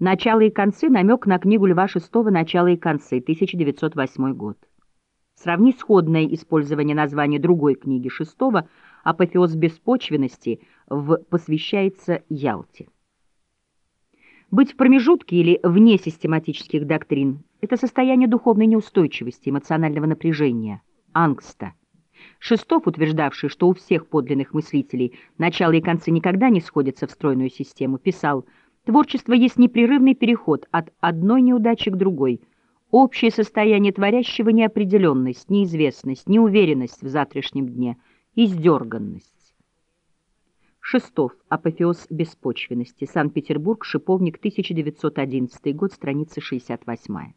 Начало и концы — намек на книгу Льва VI «Начало и концы», 1908 год. Сравни сходное использование названия другой книги шестого «Апофеоз беспочвенности» в «Посвящается Ялте». Быть в промежутке или вне систематических доктрин — это состояние духовной неустойчивости, эмоционального напряжения, ангста. Шестов, утверждавший, что у всех подлинных мыслителей начало и концы никогда не сходятся в стройную систему, писал «Творчество есть непрерывный переход от одной неудачи к другой, общее состояние творящего неопределенность, неизвестность, неуверенность в завтрашнем дне, издерганность». Шестов. Апофеоз беспочвенности. Санкт-Петербург. Шиповник. 1911 год. Страница 68.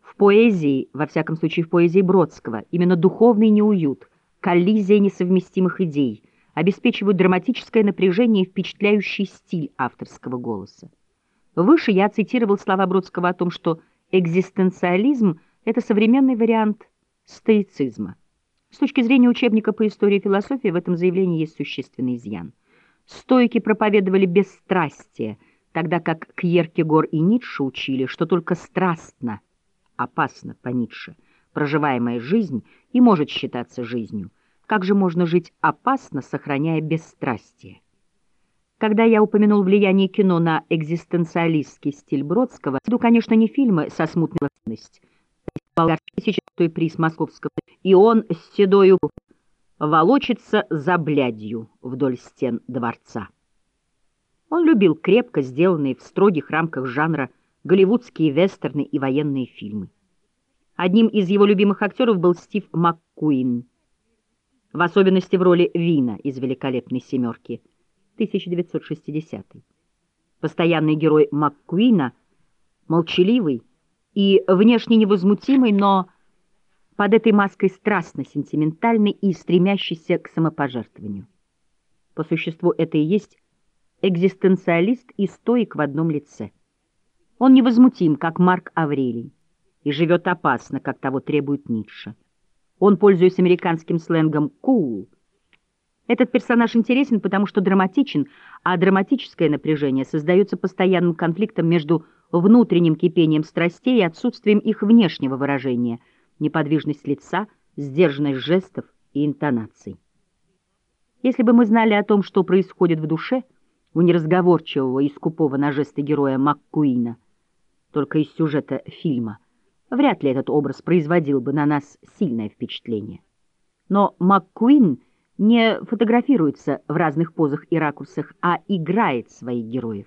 В поэзии, во всяком случае в поэзии Бродского, именно духовный неуют, коллизия несовместимых идей обеспечивают драматическое напряжение и впечатляющий стиль авторского голоса. Выше я цитировал слова Бродского о том, что экзистенциализм — это современный вариант стоицизма. С точки зрения учебника по истории и философии в этом заявлении есть существенный изъян. Стойки проповедовали бесстрастие, тогда как Кьеркегор и Ницше учили, что только страстно, опасно по Ницше, проживаемая жизнь и может считаться жизнью. Как же можно жить опасно, сохраняя бесстрастие? Когда я упомянул влияние кино на экзистенциалистский стиль Бродского, иду, конечно, не фильмы со смутной властностью, болгар тысячный приз московского, и он с седою волочится за блядью вдоль стен дворца. Он любил крепко сделанные в строгих рамках жанра голливудские вестерны и военные фильмы. Одним из его любимых актеров был Стив МакКуин, в особенности в роли Вина из «Великолепной семерки» 1960 Постоянный герой МакКуина, молчаливый, и внешне невозмутимый, но под этой маской страстно-сентиментальный и стремящийся к самопожертвованию. По существу это и есть экзистенциалист и стоик в одном лице. Он невозмутим, как Марк Аврелий, и живет опасно, как того требует Ницше. Он, пользуясь американским сленгом «cool», этот персонаж интересен, потому что драматичен, а драматическое напряжение создается постоянным конфликтом между внутренним кипением страстей и отсутствием их внешнего выражения, неподвижность лица, сдержанность жестов и интонаций. Если бы мы знали о том, что происходит в душе у неразговорчивого и скупого на жесты героя МакКуина, только из сюжета фильма, вряд ли этот образ производил бы на нас сильное впечатление. Но МакКуин не фотографируется в разных позах и ракурсах, а играет своих героев.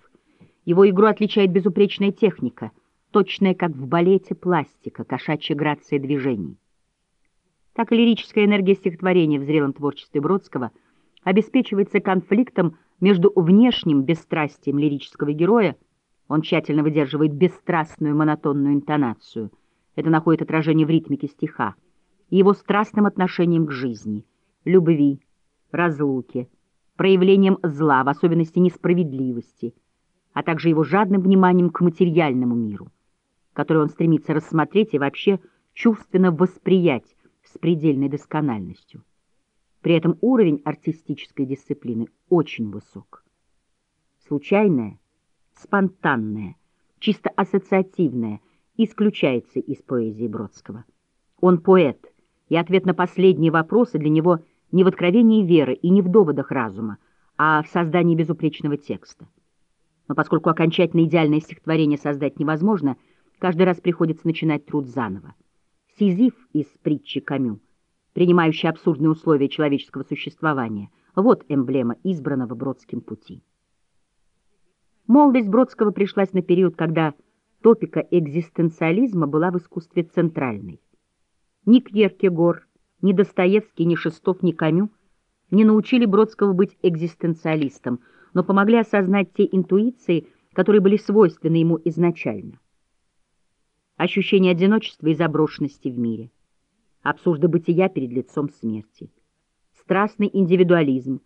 Его игру отличает безупречная техника, точная, как в балете, пластика, кошачья грация движений. Так и лирическая энергия стихотворения в зрелом творчестве Бродского обеспечивается конфликтом между внешним бесстрастием лирического героя, он тщательно выдерживает бесстрастную монотонную интонацию, это находит отражение в ритмике стиха, и его страстным отношением к жизни, любви, разлуке, проявлением зла, в особенности несправедливости – а также его жадным вниманием к материальному миру, который он стремится рассмотреть и вообще чувственно восприять с предельной доскональностью. При этом уровень артистической дисциплины очень высок. Случайное, спонтанное, чисто ассоциативное исключается из поэзии Бродского. Он поэт, и ответ на последние вопросы для него не в откровении веры и не в доводах разума, а в создании безупречного текста. Но поскольку окончательно идеальное стихотворение создать невозможно, каждый раз приходится начинать труд заново. Сизиф из притчи Камю, принимающий абсурдные условия человеческого существования, вот эмблема избранного Бродским пути. Молодость Бродского пришлась на период, когда топика экзистенциализма была в искусстве центральной. Ни Кьеркегор, ни Достоевский, ни Шестов, ни Камю не научили Бродского быть экзистенциалистом — но помогли осознать те интуиции, которые были свойственны ему изначально. Ощущение одиночества и заброшенности в мире, абсурда бытия перед лицом смерти, страстный индивидуализм,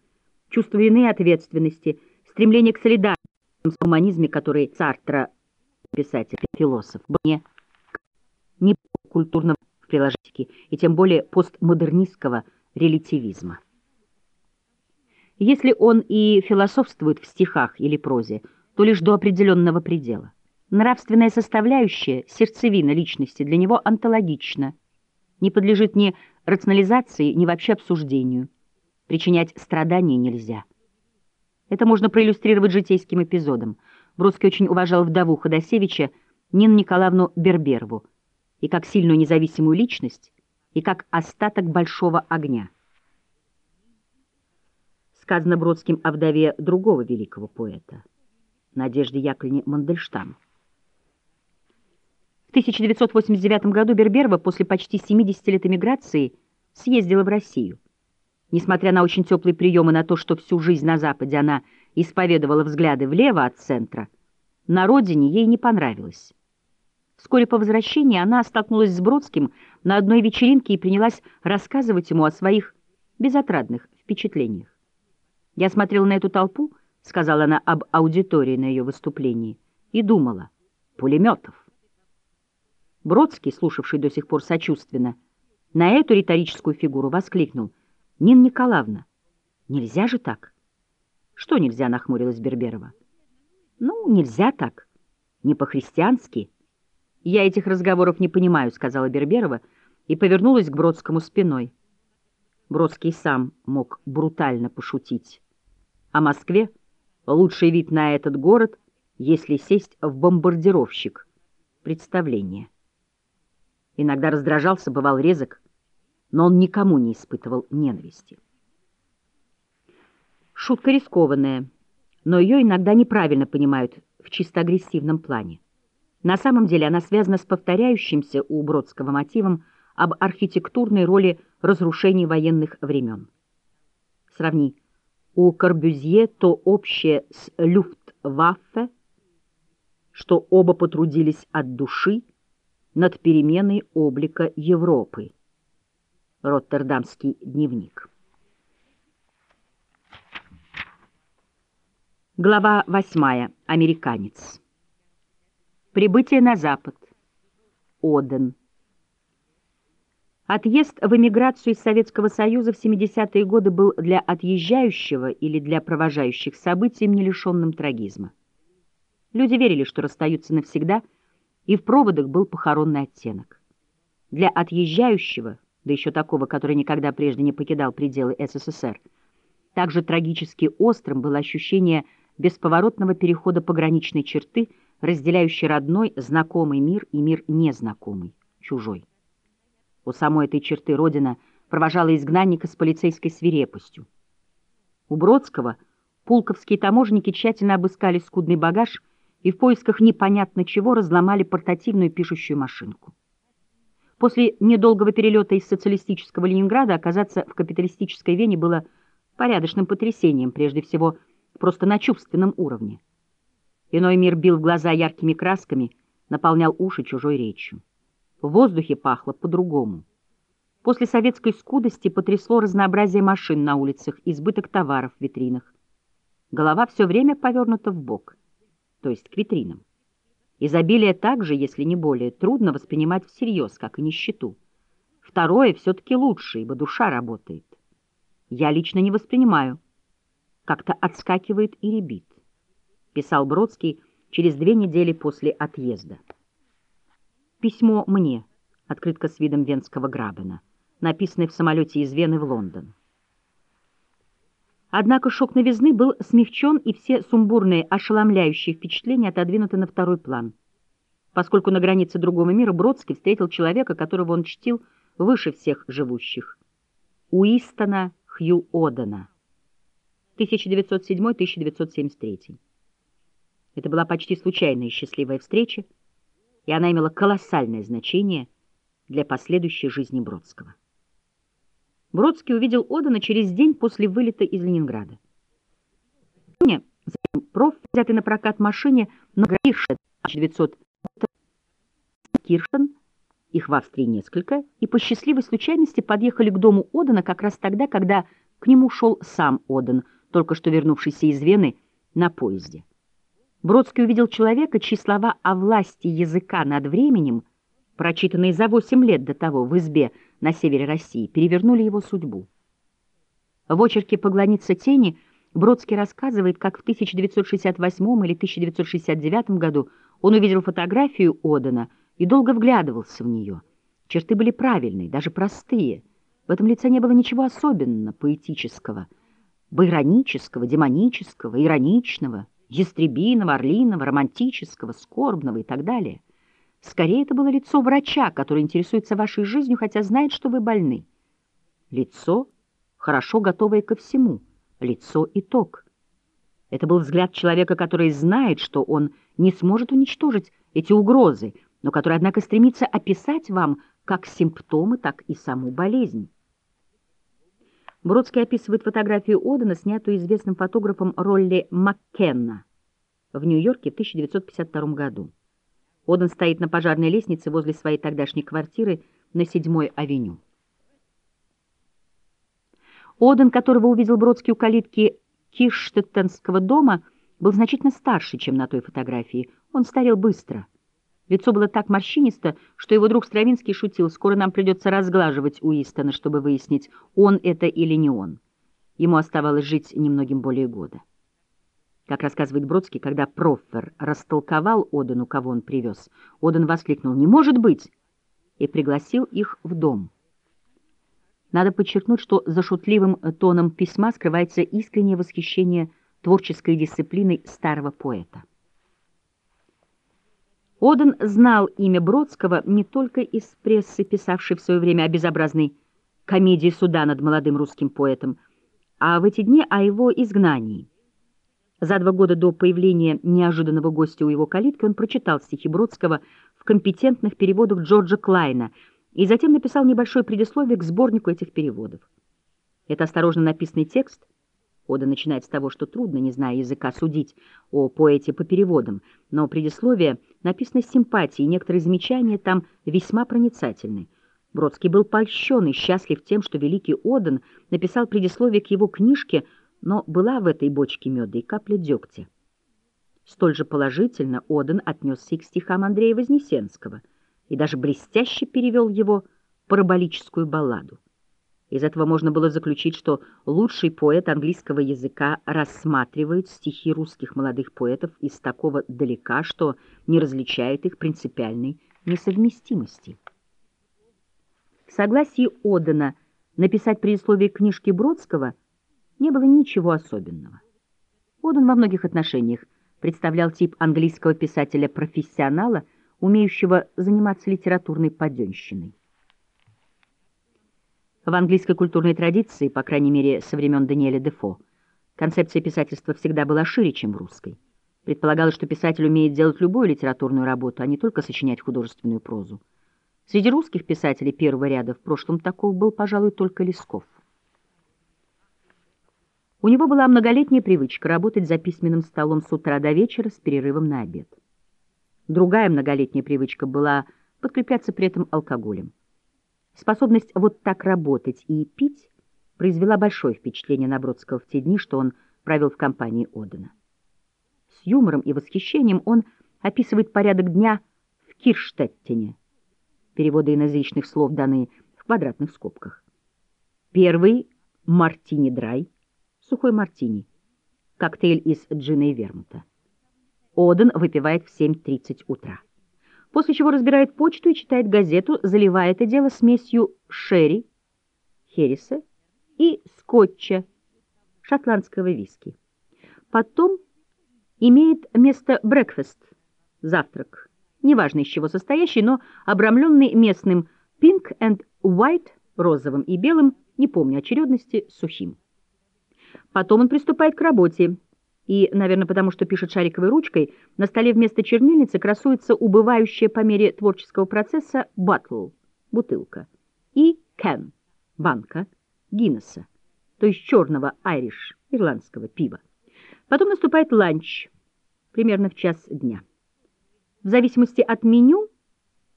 чувство вины и ответственности, стремление к солидарности. В гуманизме, который Сартра, писатель, философ, не, не культурного приложения и тем более постмодернистского релятивизма. Если он и философствует в стихах или прозе, то лишь до определенного предела. Нравственная составляющая, сердцевина личности для него онтологична, не подлежит ни рационализации, ни вообще обсуждению. Причинять страдания нельзя. Это можно проиллюстрировать житейским эпизодом. Бродский очень уважал вдову Ходосевича Нину Николаевну Берберову и как сильную независимую личность, и как остаток большого огня. Сказано Бродским о вдове другого великого поэта, Надежде Яковлевне Мандельштам. В 1989 году Берберова после почти 70 лет эмиграции съездила в Россию. Несмотря на очень теплые приемы на то, что всю жизнь на Западе она исповедовала взгляды влево от центра, на родине ей не понравилось. Вскоре по возвращении она столкнулась с Бродским на одной вечеринке и принялась рассказывать ему о своих безотрадных впечатлениях. «Я смотрела на эту толпу», — сказала она об аудитории на ее выступлении, и думала, пулеметов. Бродский, слушавший до сих пор сочувственно, на эту риторическую фигуру воскликнул. «Нина Николаевна, нельзя же так!» «Что нельзя?» — нахмурилась Берберова. «Ну, нельзя так. Не по-христиански». «Я этих разговоров не понимаю», — сказала Берберова и повернулась к Бродскому спиной. Бродский сам мог брутально пошутить. О Москве лучший вид на этот город, если сесть в бомбардировщик. Представление. Иногда раздражался, бывал резок, но он никому не испытывал ненависти. Шутка рискованная, но ее иногда неправильно понимают в чисто агрессивном плане. На самом деле она связана с повторяющимся у Бродского мотивом об архитектурной роли разрушений военных времен. Сравни. У Корбюзье то общее с Люфтваффе, что оба потрудились от души, над переменой облика Европы. Роттердамский дневник. Глава 8. Американец. Прибытие на Запад. Оден. Отъезд в эмиграцию из Советского Союза в 70-е годы был для отъезжающего или для провожающих событием не лишенным трагизма. Люди верили, что расстаются навсегда – и в проводах был похоронный оттенок. Для отъезжающего, да еще такого, который никогда прежде не покидал пределы СССР, также трагически острым было ощущение бесповоротного перехода пограничной черты, разделяющей родной, знакомый мир и мир незнакомый, чужой. У самой этой черты Родина провожала изгнанника с полицейской свирепостью. У Бродского пулковские таможенники тщательно обыскали скудный багаж и в поисках непонятно чего разломали портативную пишущую машинку. После недолгого перелета из социалистического Ленинграда оказаться в капиталистической Вене было порядочным потрясением, прежде всего просто на чувственном уровне. Иной мир бил в глаза яркими красками, наполнял уши чужой речью. В воздухе пахло по-другому. После советской скудости потрясло разнообразие машин на улицах, избыток товаров в витринах. Голова все время повернута в бок — то есть к витринам. Изобилие также, если не более, трудно воспринимать всерьез, как и нищету. Второе все-таки лучше, ибо душа работает. Я лично не воспринимаю. Как-то отскакивает и ребит. Писал Бродский через две недели после отъезда. Письмо мне, открытка с видом венского грабена, написанное в самолете из Вены в Лондон. Однако шок новизны был смягчен, и все сумбурные, ошеломляющие впечатления отодвинуты на второй план. Поскольку на границе другого мира Бродский встретил человека, которого он чтил выше всех живущих. Уистона Хью Одена. 1907-1973. Это была почти случайная и счастливая встреча, и она имела колоссальное значение для последующей жизни Бродского. Бродский увидел Одана через день после вылета из Ленинграда. Мне, проф, взятый на прокат машине на Киршен, 900 Киршен, их в Австрии несколько, и по счастливой случайности подъехали к дому Одана как раз тогда, когда к нему шел сам Одан, только что вернувшийся из Вены на поезде. Бродский увидел человека, чьи слова о власти языка над временем, прочитанные за восемь лет до того в избе на севере России, перевернули его судьбу. В очерке «Поглониться тени» Бродский рассказывает, как в 1968 или 1969 году он увидел фотографию Одена и долго вглядывался в нее. Черты были правильные, даже простые. В этом лице не было ничего особенно поэтического, байронического, демонического, ироничного, ястребиного, орлиного, романтического, скорбного и так далее. Скорее, это было лицо врача, который интересуется вашей жизнью, хотя знает, что вы больны. Лицо, хорошо готовое ко всему — лицо итог. Это был взгляд человека, который знает, что он не сможет уничтожить эти угрозы, но который, однако, стремится описать вам как симптомы, так и саму болезнь. Бродский описывает фотографию Одена, снятую известным фотографом Ролли Маккенна в Нью-Йорке в 1952 году. Оден стоит на пожарной лестнице возле своей тогдашней квартиры на 7-й авеню. Оден, которого увидел Бродский у калитки Киштеттенского дома, был значительно старше, чем на той фотографии. Он старел быстро. Лицо было так морщинисто, что его друг Стравинский шутил, скоро нам придется разглаживать Уистона, чтобы выяснить, он это или не он. Ему оставалось жить немногим более года. Как рассказывает Бродский, когда Проффер растолковал Одену, кого он привез, Оден воскликнул «Не может быть!» и пригласил их в дом. Надо подчеркнуть, что за шутливым тоном письма скрывается искреннее восхищение творческой дисциплиной старого поэта. Оден знал имя Бродского не только из прессы, писавшей в свое время о безобразной комедии суда над молодым русским поэтом, а в эти дни о его изгнании. За два года до появления неожиданного гостя у его калитки он прочитал стихи Бродского в компетентных переводах Джорджа Клайна – и затем написал небольшое предисловие к сборнику этих переводов. Это осторожно написанный текст. Ода начинает с того, что трудно, не зная языка, судить о поэте по переводам, но предисловие написано с симпатией, некоторые замечания там весьма проницательны. Бродский был польщен и счастлив тем, что великий Оден написал предисловие к его книжке, но была в этой бочке меда и капля дегтя. Столь же положительно Оден отнесся к стихам Андрея Вознесенского — и даже блестяще перевел его параболическую балладу. Из этого можно было заключить, что лучший поэт английского языка рассматривает стихи русских молодых поэтов из такого далека, что не различает их принципиальной несовместимости. В согласии Одена написать предисловие книжки Бродского не было ничего особенного. Оден во многих отношениях представлял тип английского писателя-профессионала – умеющего заниматься литературной поденщиной. В английской культурной традиции, по крайней мере, со времен Даниэля Дефо, концепция писательства всегда была шире, чем в русской. Предполагалось, что писатель умеет делать любую литературную работу, а не только сочинять художественную прозу. Среди русских писателей первого ряда в прошлом таков был, пожалуй, только Лесков. У него была многолетняя привычка работать за письменным столом с утра до вечера с перерывом на обед. Другая многолетняя привычка была подкрепляться при этом алкоголем. Способность вот так работать и пить произвела большое впечатление на Бродского в те дни, что он провел в компании Одена. С юмором и восхищением он описывает порядок дня в Кирштеттене. Переводы иноязычных слов даны в квадратных скобках. Первый — мартини-драй, сухой мартини, коктейль из джина и вермута. Оден выпивает в 7.30 утра. После чего разбирает почту и читает газету, заливая это дело смесью шерри, хереса и скотча, шотландского виски. Потом имеет место брекфест, завтрак, неважно из чего состоящий, но обрамленный местным pink and white, розовым и белым, не помню очередности, сухим. Потом он приступает к работе, и, наверное, потому что пишет шариковой ручкой, на столе вместо чернильницы красуется убывающая по мере творческого процесса батл, бутылка, и кен, банка, Гиннесса, то есть черного айриш, ирландского пива. Потом наступает ланч, примерно в час дня. В зависимости от меню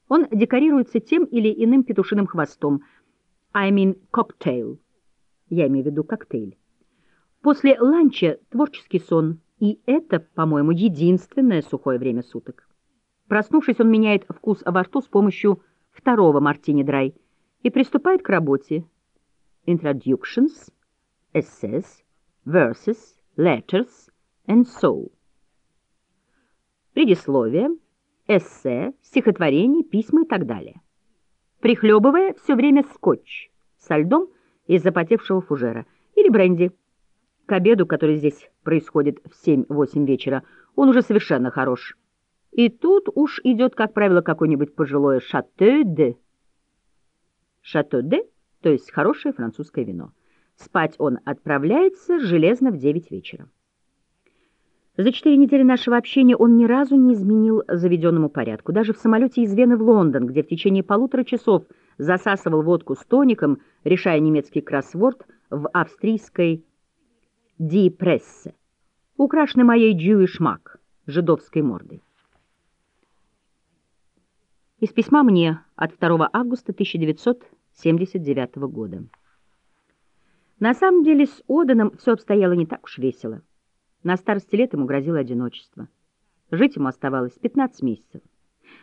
он декорируется тем или иным петушиным хвостом. I mean cocktail. Я имею в виду коктейль. После ланча творческий сон, и это, по-моему, единственное сухое время суток. Проснувшись, он меняет вкус во рту с помощью второго мартини-драй и приступает к работе. Introductions, essays, verses, Letters and Soul. Предисловие, эссе, стихотворение, письма и так далее. Прихлебывая все время скотч со льдом из запотевшего фужера или бренди. К обеду, который здесь происходит в 7-8 вечера, он уже совершенно хорош. И тут уж идет, как правило, какое-нибудь пожилое шато-де. Шато-де, то есть хорошее французское вино. Спать он отправляется железно в 9 вечера. За четыре недели нашего общения он ни разу не изменил заведенному порядку. Даже в самолете из Вены в Лондон, где в течение полутора часов засасывал водку с тоником, решая немецкий кроссворд в австрийской «Ди Прессе», украшенной моей «Jewish Mac» жидовской мордой. Из письма мне от 2 августа 1979 года. На самом деле с Оданом все обстояло не так уж весело. На старости лет ему грозило одиночество. Жить ему оставалось 15 месяцев.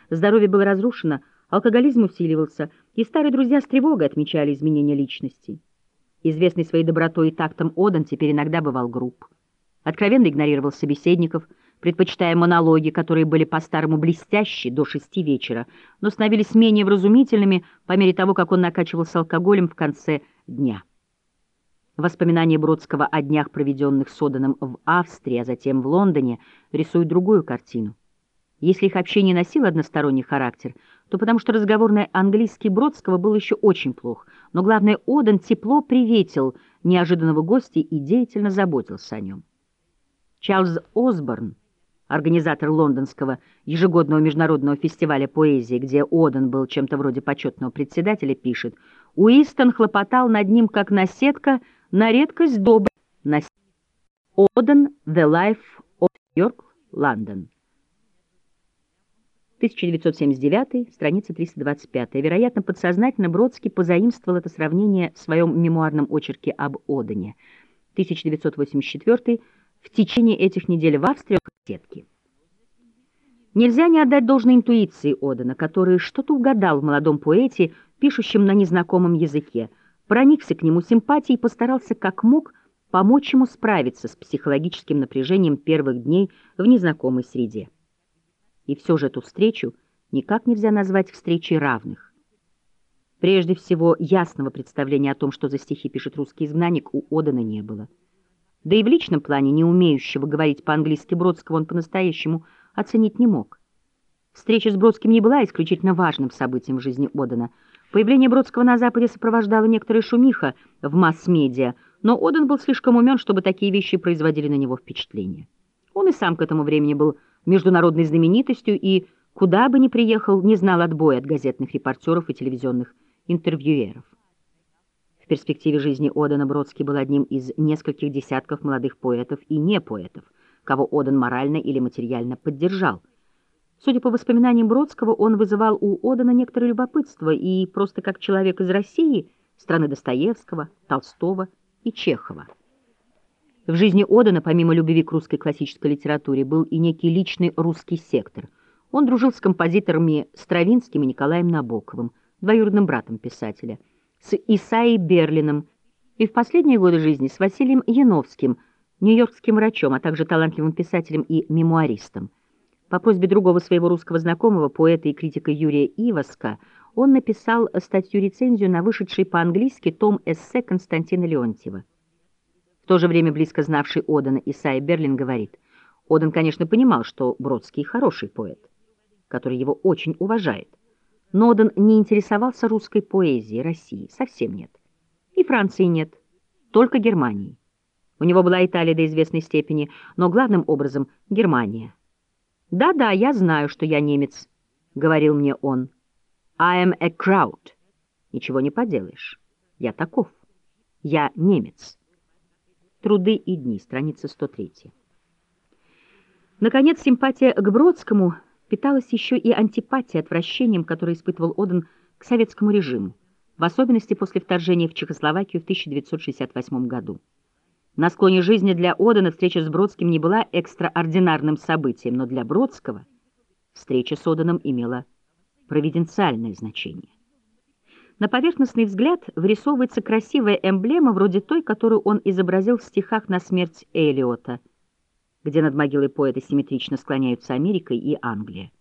Здоровье было разрушено, алкоголизм усиливался, и старые друзья с тревогой отмечали изменения личности. Известный своей добротой и тактом Одан теперь иногда бывал груб. Откровенно игнорировал собеседников — предпочитая монологи, которые были по-старому блестящие до шести вечера, но становились менее вразумительными по мере того, как он накачивался алкоголем в конце дня. Воспоминания Бродского о днях, проведенных с Оданом в Австрии, а затем в Лондоне, рисуют другую картину. Если их общение носило односторонний характер, то потому что разговорный английский Бродского был еще очень плох, но главное, Одан тепло приветил неожиданного гостя и деятельно заботился о нем. Чарльз Осборн организатор лондонского ежегодного международного фестиваля поэзии, где Оден был чем-то вроде почетного председателя, пишет, Уистон хлопотал над ним как наседка на редкость добрый насед... Оден «The Life of York, London». 1979, страница 325. Вероятно, подсознательно Бродский позаимствовал это сравнение в своем мемуарном очерке об Одене. 1984 в течение этих недель в Австрии сетки. Нельзя не отдать должной интуиции Одена, который что-то угадал в молодом поэте, пишущем на незнакомом языке, проникся к нему симпатией и постарался как мог помочь ему справиться с психологическим напряжением первых дней в незнакомой среде. И все же эту встречу никак нельзя назвать встречей равных. Прежде всего, ясного представления о том, что за стихи пишет русский изгнанник, у Одена не было. Да и в личном плане, не умеющего говорить по-английски Бродского, он по-настоящему оценить не мог. Встреча с Бродским не была исключительно важным событием в жизни Одена. Появление Бродского на Западе сопровождало некоторая шумиха в масс-медиа, но Оден был слишком умен, чтобы такие вещи производили на него впечатление. Он и сам к этому времени был международной знаменитостью и, куда бы ни приехал, не знал отбоя от газетных репортеров и телевизионных интервьюеров. В перспективе жизни Одена Бродский был одним из нескольких десятков молодых поэтов и не поэтов, кого Оден морально или материально поддержал. Судя по воспоминаниям Бродского, он вызывал у Одена некоторое любопытство и просто как человек из России, страны Достоевского, Толстого и Чехова. В жизни Одена, помимо любви к русской классической литературе, был и некий личный русский сектор. Он дружил с композиторами Стравинским и Николаем Набоковым, двоюродным братом писателя – с Исаей Берлиным и в последние годы жизни с Василием Яновским, нью-йоркским врачом, а также талантливым писателем и мемуаристом. По просьбе другого своего русского знакомого, поэта и критика Юрия Иваска, он написал статью-рецензию на вышедший по-английски том эссе Константина Леонтьева. В то же время близко знавший Одена Исаия Берлин говорит, Оден, конечно, понимал, что Бродский хороший поэт, который его очень уважает. Ноден не интересовался русской поэзией России, совсем нет. И Франции нет, только Германии. У него была Италия до известной степени, но главным образом Германия. «Да-да, я знаю, что я немец», — говорил мне он. «I am a crowd». Ничего не поделаешь. Я таков. Я немец. Труды и дни, страница 103. Наконец, симпатия к Бродскому — питалась еще и антипатией, отвращением, которое испытывал Оден к советскому режиму, в особенности после вторжения в Чехословакию в 1968 году. На склоне жизни для Одена встреча с Бродским не была экстраординарным событием, но для Бродского встреча с Оденом имела провиденциальное значение. На поверхностный взгляд вырисовывается красивая эмблема вроде той, которую он изобразил в стихах на смерть Элиота, где над могилой поэта симметрично склоняются Америка и Англия.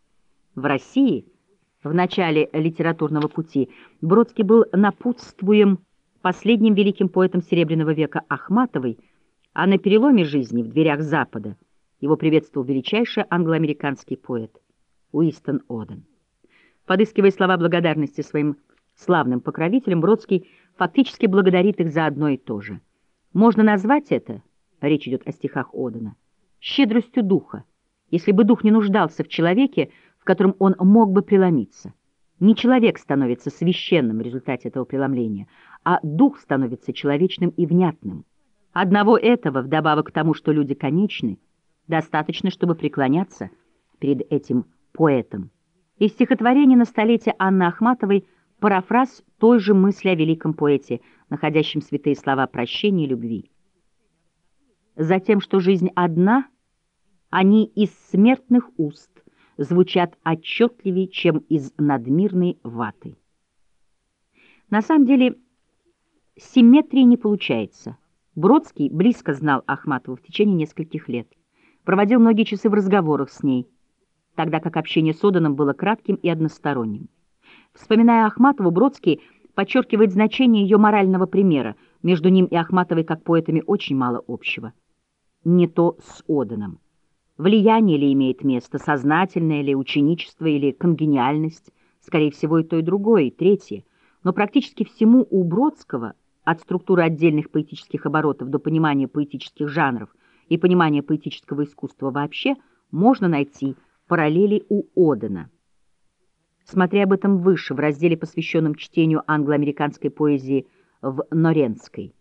В России, в начале литературного пути, Бродский был напутствуем последним великим поэтом Серебряного века Ахматовой, а на переломе жизни в дверях Запада его приветствовал величайший англоамериканский поэт Уистон Оден. Подыскивая слова благодарности своим славным покровителям, Бродский фактически благодарит их за одно и то же. Можно назвать это, речь идет о стихах Одена, щедростью духа, если бы дух не нуждался в человеке, в котором он мог бы преломиться. Не человек становится священным в результате этого преломления, а дух становится человечным и внятным. Одного этого, вдобавок к тому, что люди конечны, достаточно, чтобы преклоняться перед этим поэтом. Из стихотворения на столетие Анны Ахматовой парафраз той же мысли о великом поэте, находящем святые слова прощения и любви. Затем, что жизнь одна, они из смертных уст звучат отчетливее, чем из надмирной ваты. На самом деле, симметрии не получается. Бродский близко знал Ахматову в течение нескольких лет. Проводил многие часы в разговорах с ней, тогда как общение с Оданом было кратким и односторонним. Вспоминая Ахматову, Бродский подчеркивает значение ее морального примера. Между ним и Ахматовой, как поэтами, очень мало общего. Не то с Оданом. Влияние ли имеет место, сознательное ли, ученичество или конгениальность, скорее всего, и то, и другое, и третье. Но практически всему у Бродского, от структуры отдельных поэтических оборотов до понимания поэтических жанров и понимания поэтического искусства вообще, можно найти параллели у Одена. Смотря об этом выше, в разделе, посвященном чтению англо-американской поэзии в Норенской.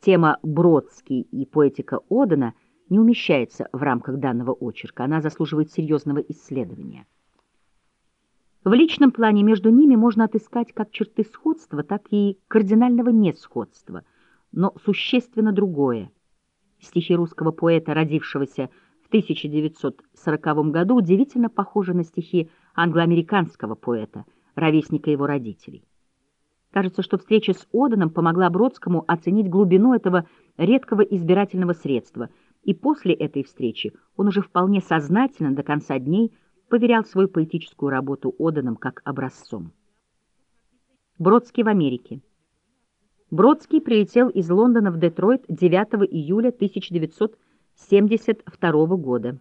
Тема «Бродский» и поэтика Одена не умещается в рамках данного очерка, она заслуживает серьезного исследования. В личном плане между ними можно отыскать как черты сходства, так и кардинального несходства, но существенно другое. Стихи русского поэта, родившегося 1940 году удивительно похожи на стихи англоамериканского поэта, ровесника его родителей. Кажется, что встреча с Оданом помогла Бродскому оценить глубину этого редкого избирательного средства, и после этой встречи он уже вполне сознательно до конца дней поверял свою поэтическую работу Оданом как образцом. Бродский в Америке. Бродский прилетел из Лондона в Детройт 9 июля 1900 1972 года.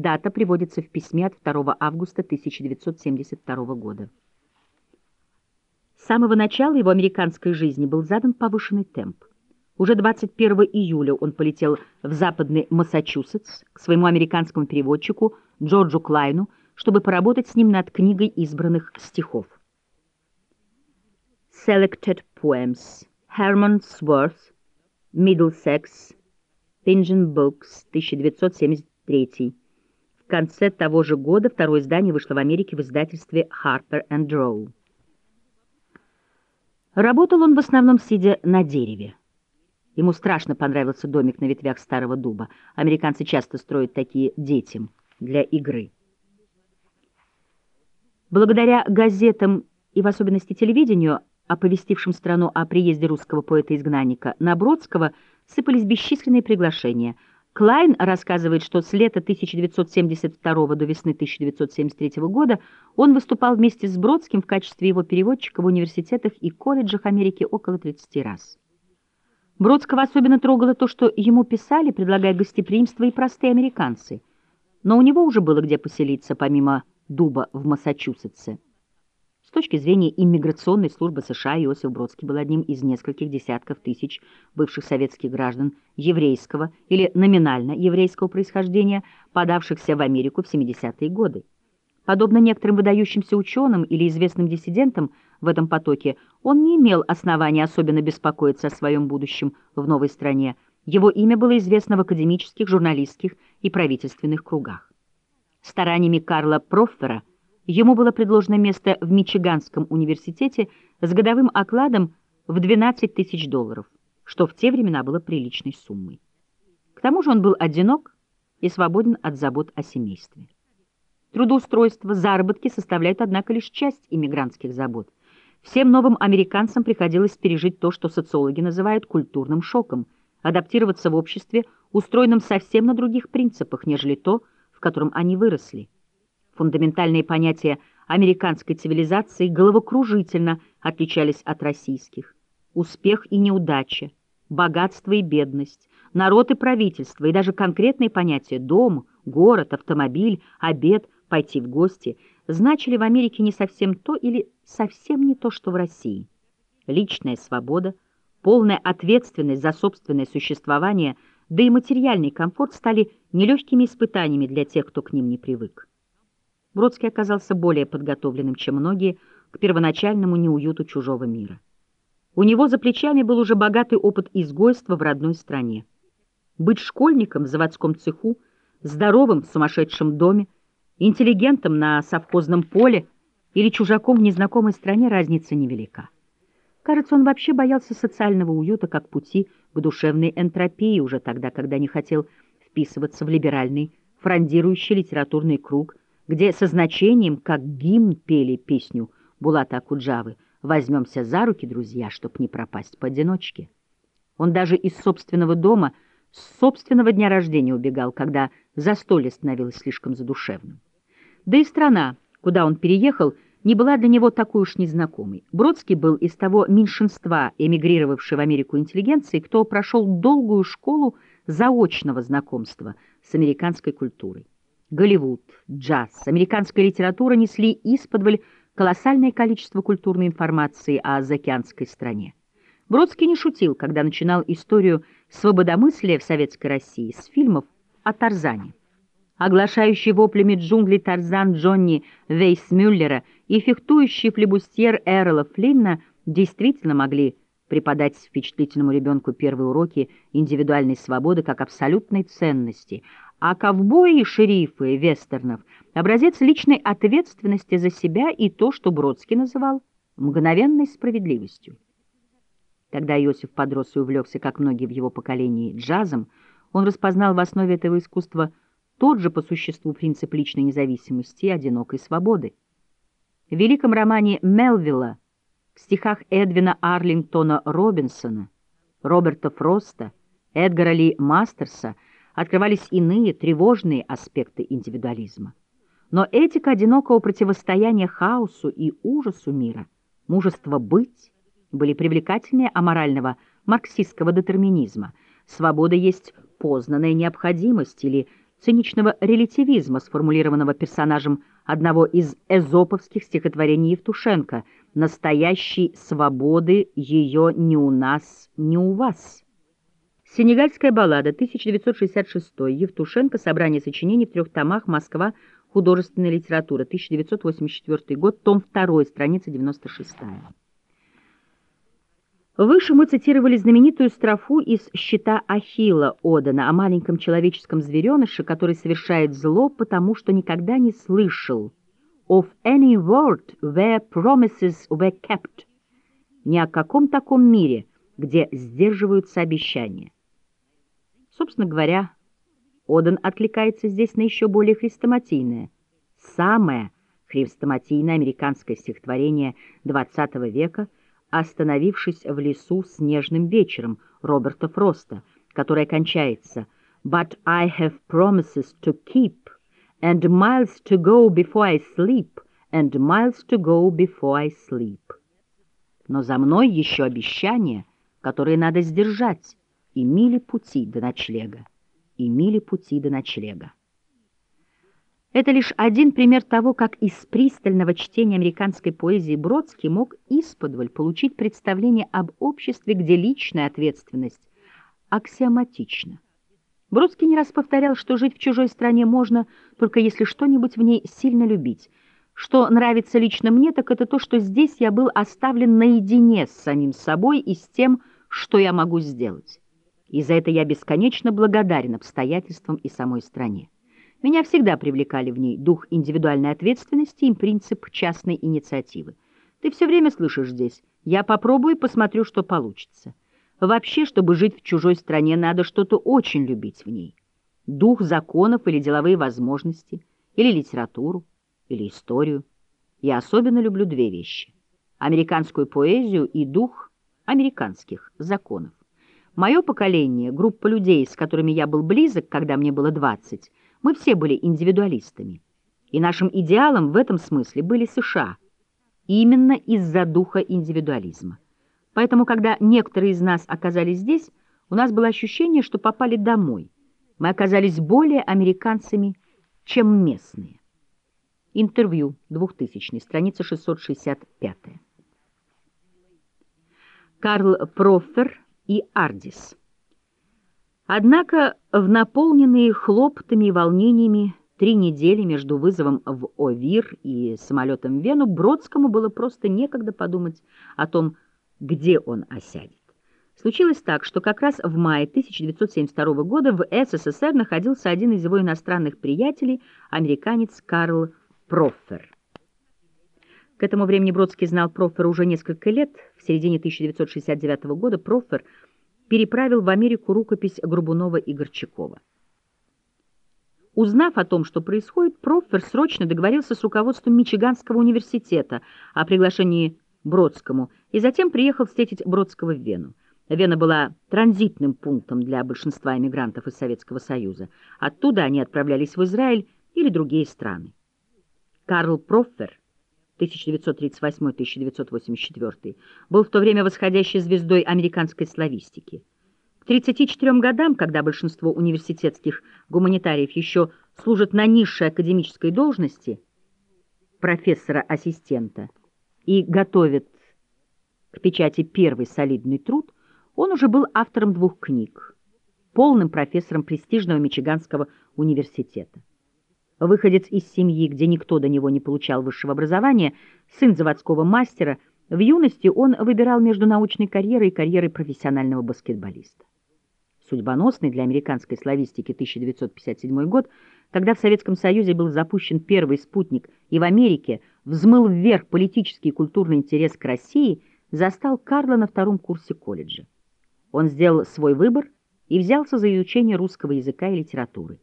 Дата приводится в письме от 2 августа 1972 года. С самого начала его американской жизни был задан повышенный темп. Уже 21 июля он полетел в западный Массачусетс к своему американскому переводчику Джорджу Клайну, чтобы поработать с ним над книгой избранных стихов. Selected Poems Herman Sworth, Middlesex, Pigeon Books, 1973. В конце того же года второе издание вышло в Америке в издательстве Harper and Row. Работал он в основном сидя на дереве. Ему страшно понравился домик на ветвях старого дуба. Американцы часто строят такие детям для игры. Благодаря газетам и в особенности телевидению, оповестившим страну о приезде русского поэта-изгнанника Набродского, сыпались бесчисленные приглашения. Клайн рассказывает, что с лета 1972 до весны 1973 года он выступал вместе с Бродским в качестве его переводчика в университетах и колледжах Америки около 30 раз. Бродского особенно трогало то, что ему писали, предлагая гостеприимство и простые американцы. Но у него уже было где поселиться, помимо дуба в Массачусетсе. С точки зрения иммиграционной службы США Иосиф Бродский был одним из нескольких десятков тысяч бывших советских граждан еврейского или номинально еврейского происхождения, подавшихся в Америку в 70-е годы. Подобно некоторым выдающимся ученым или известным диссидентам в этом потоке, он не имел основания особенно беспокоиться о своем будущем в новой стране. Его имя было известно в академических, журналистских и правительственных кругах. Стараниями Карла Проффера – Ему было предложено место в Мичиганском университете с годовым окладом в 12 тысяч долларов, что в те времена было приличной суммой. К тому же он был одинок и свободен от забот о семействе. Трудоустройство, заработки составляют, однако, лишь часть иммигрантских забот. Всем новым американцам приходилось пережить то, что социологи называют культурным шоком, адаптироваться в обществе, устроенном совсем на других принципах, нежели то, в котором они выросли. Фундаментальные понятия американской цивилизации головокружительно отличались от российских. Успех и неудача, богатство и бедность, народ и правительство, и даже конкретные понятия «дом», «город», «автомобиль», «обед», «пойти в гости» значили в Америке не совсем то или совсем не то, что в России. Личная свобода, полная ответственность за собственное существование, да и материальный комфорт стали нелегкими испытаниями для тех, кто к ним не привык. Бродский оказался более подготовленным, чем многие, к первоначальному неуюту чужого мира. У него за плечами был уже богатый опыт изгойства в родной стране. Быть школьником в заводском цеху, здоровым в сумасшедшем доме, интеллигентом на совхозном поле или чужаком в незнакомой стране разница невелика. Кажется, он вообще боялся социального уюта как пути к душевной энтропии уже тогда, когда не хотел вписываться в либеральный, фрондирующий литературный круг, где со значением, как гимн пели песню Булата Акуджавы «Возьмемся за руки, друзья, чтоб не пропасть поодиночке». Он даже из собственного дома – с собственного дня рождения убегал, когда застолье становилось слишком задушевным. Да и страна, куда он переехал, не была для него такой уж незнакомой. Бродский был из того меньшинства, эмигрировавшей в Америку интеллигенции, кто прошел долгую школу заочного знакомства с американской культурой. Голливуд, джаз, американская литература несли исподволь колоссальное количество культурной информации о заокеанской стране. Бродский не шутил, когда начинал историю свободомыслия в Советской России с фильмов о Тарзане. Оглашающий воплями джунгли Тарзан Джонни Вейсмюллера и фехтующий флебустьер Эрла Флинна действительно могли преподать впечатлительному ребенку первые уроки индивидуальной свободы как абсолютной ценности, а ковбои и шерифы вестернов — образец личной ответственности за себя и то, что Бродский называл мгновенной справедливостью. Когда Иосиф подрос и увлекся, как многие в его поколении, джазом, он распознал в основе этого искусства тот же по существу принцип личной независимости и одинокой свободы. В великом романе Мелвилла, в стихах Эдвина Арлингтона Робинсона, Роберта Фроста, Эдгара Ли Мастерса открывались иные тревожные аспекты индивидуализма. Но этика одинокого противостояния хаосу и ужасу мира, мужество быть, были привлекательнее аморального марксистского детерминизма. Свобода есть познанная необходимость или циничного релятивизма, сформулированного персонажем одного из эзоповских стихотворений Евтушенко «Настоящей свободы ее ни у нас, ни у вас». Сенегальская баллада, 1966, Евтушенко, собрание сочинений в трех томах, Москва, художественная литература, 1984 год, том 2, страница 96. Выше мы цитировали знаменитую строфу из «Щита Ахилла» Одена о маленьком человеческом звереныше, который совершает зло, потому что никогда не слышал «of any world where promises were kept» ни о каком таком мире, где сдерживаются обещания. Собственно говоря, Оден откликается здесь на еще более хрестоматийное, самое хрестоматийное американское стихотворение XX века — остановившись в лесу снежным вечером Роберта Фроста, которая кончается «But I have promises to keep, and miles to go before I sleep, and miles to go before I sleep». Но за мной еще обещания, которые надо сдержать, и мили пути до ночлега, и мили пути до ночлега. Это лишь один пример того, как из пристального чтения американской поэзии Бродский мог исподволь получить представление об обществе, где личная ответственность аксиоматична. Бродский не раз повторял, что жить в чужой стране можно, только если что-нибудь в ней сильно любить. Что нравится лично мне, так это то, что здесь я был оставлен наедине с самим собой и с тем, что я могу сделать. И за это я бесконечно благодарен обстоятельствам и самой стране. Меня всегда привлекали в ней дух индивидуальной ответственности и принцип частной инициативы. Ты все время слышишь здесь «я попробую и посмотрю, что получится». Вообще, чтобы жить в чужой стране, надо что-то очень любить в ней. Дух законов или деловые возможности, или литературу, или историю. Я особенно люблю две вещи. американскую поэзию и дух американских законов. Мое поколение, группа людей, с которыми я был близок, когда мне было 20, мы все были индивидуалистами. И нашим идеалом в этом смысле были США, именно из-за духа индивидуализма. Поэтому, когда некоторые из нас оказались здесь, у нас было ощущение, что попали домой. Мы оказались более американцами, чем местные. Интервью 2000, страница 665. Карл Проффер и Ардис. Однако в наполненные хлопотами и волнениями три недели между вызовом в ОВИР и самолетом в Вену Бродскому было просто некогда подумать о том, где он осядет. Случилось так, что как раз в мае 1972 года в СССР находился один из его иностранных приятелей, американец Карл Проффер. К этому времени Бродский знал Проффера уже несколько лет. Середине 1969 года Проффер переправил в Америку рукопись Грубунова и Горчакова. Узнав о том, что происходит, Проффер срочно договорился с руководством Мичиганского университета о приглашении Бродскому и затем приехал встретить Бродского в Вену. Вена была транзитным пунктом для большинства эмигрантов из Советского Союза. Оттуда они отправлялись в Израиль или другие страны. Карл Проффер 1938-1984 был в то время восходящей звездой американской славистики. К 34 годам, когда большинство университетских гуманитариев еще служат на низшей академической должности профессора-ассистента и готовят к печати первый солидный труд, он уже был автором двух книг, полным профессором престижного Мичиганского университета. Выходец из семьи, где никто до него не получал высшего образования, сын заводского мастера, в юности он выбирал между научной карьерой и карьерой профессионального баскетболиста. Судьбоносный для американской славистики 1957 год, когда в Советском Союзе был запущен первый спутник и в Америке взмыл вверх политический и культурный интерес к России, застал Карла на втором курсе колледжа. Он сделал свой выбор и взялся за изучение русского языка и литературы.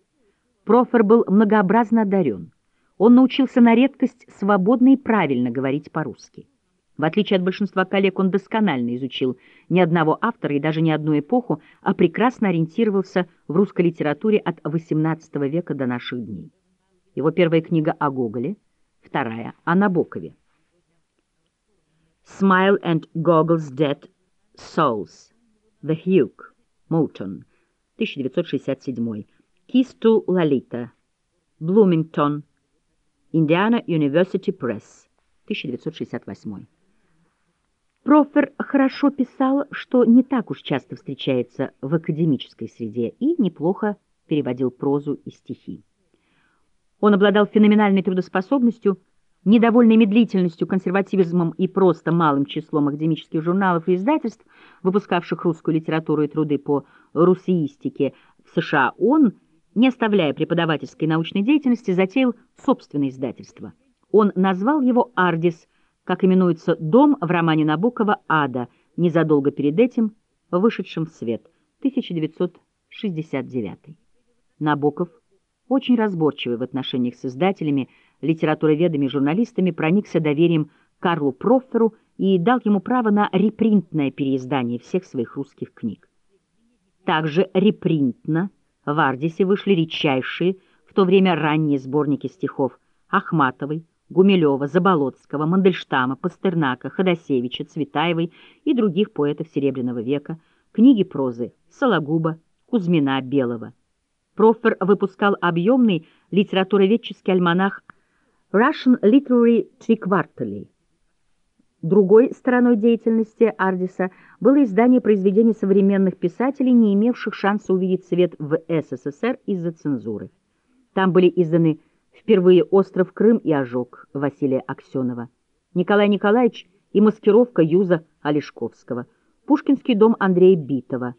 Профер был многообразно одарен. Он научился на редкость свободно и правильно говорить по-русски. В отличие от большинства коллег, он досконально изучил ни одного автора и даже ни одну эпоху, а прекрасно ориентировался в русской литературе от XVIII века до наших дней. Его первая книга о Гоголе, вторая — о Набокове. «Smile and Gogol's Dead Souls» The Hugh, Moulton, 1967. To Lalita, Bloomington, Indiana University Press, 1968. Профер хорошо писал, что не так уж часто встречается в академической среде и неплохо переводил прозу и стихи. Он обладал феноменальной трудоспособностью, Недовольной медлительностью, консервативизмом и просто малым числом академических журналов и издательств, выпускавших русскую литературу и труды по русеистике в США, он, не оставляя преподавательской научной деятельности, затеял собственное издательство. Он назвал его «Ардис», как именуется дом в романе Набокова «Ада», незадолго перед этим вышедшим в свет, 1969. Набоков, очень разборчивый в отношениях с издателями, литературоведами и журналистами, проникся доверием Карлу Профферу и дал ему право на репринтное переиздание всех своих русских книг. Также репринтно в Ардисе вышли редчайшие в то время ранние сборники стихов Ахматовой, Гумилева, Заболоцкого, Мандельштама, Пастернака, Ходосевича, Цветаевой и других поэтов Серебряного века, книги прозы Сологуба, Кузьмина, Белого. Профер выпускал объемный литературоведческий альманах Russian Literary Trikvartali. Другой стороной деятельности Ардиса было издание произведений современных писателей, не имевших шанса увидеть свет в СССР из-за цензуры. Там были изданы впервые «Остров Крым» и «Ожог» Василия Аксенова, Николай Николаевич и «Маскировка» Юза Олешковского, Пушкинский дом Андрея Битова,